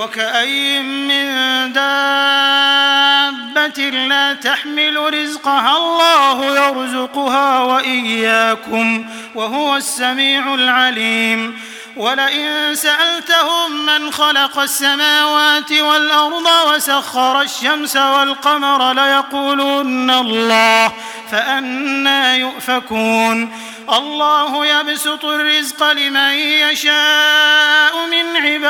وكاين من دابة لا تحمل رزقها الله يرزقها وإياكم وهو السميع العليم ولئن سألتهم من خلق السماوات والأرض وسخر الشمس والقمر ليقولن الله فأنا يؤفكون الله يبسط الرزق لمن يشاء من عباده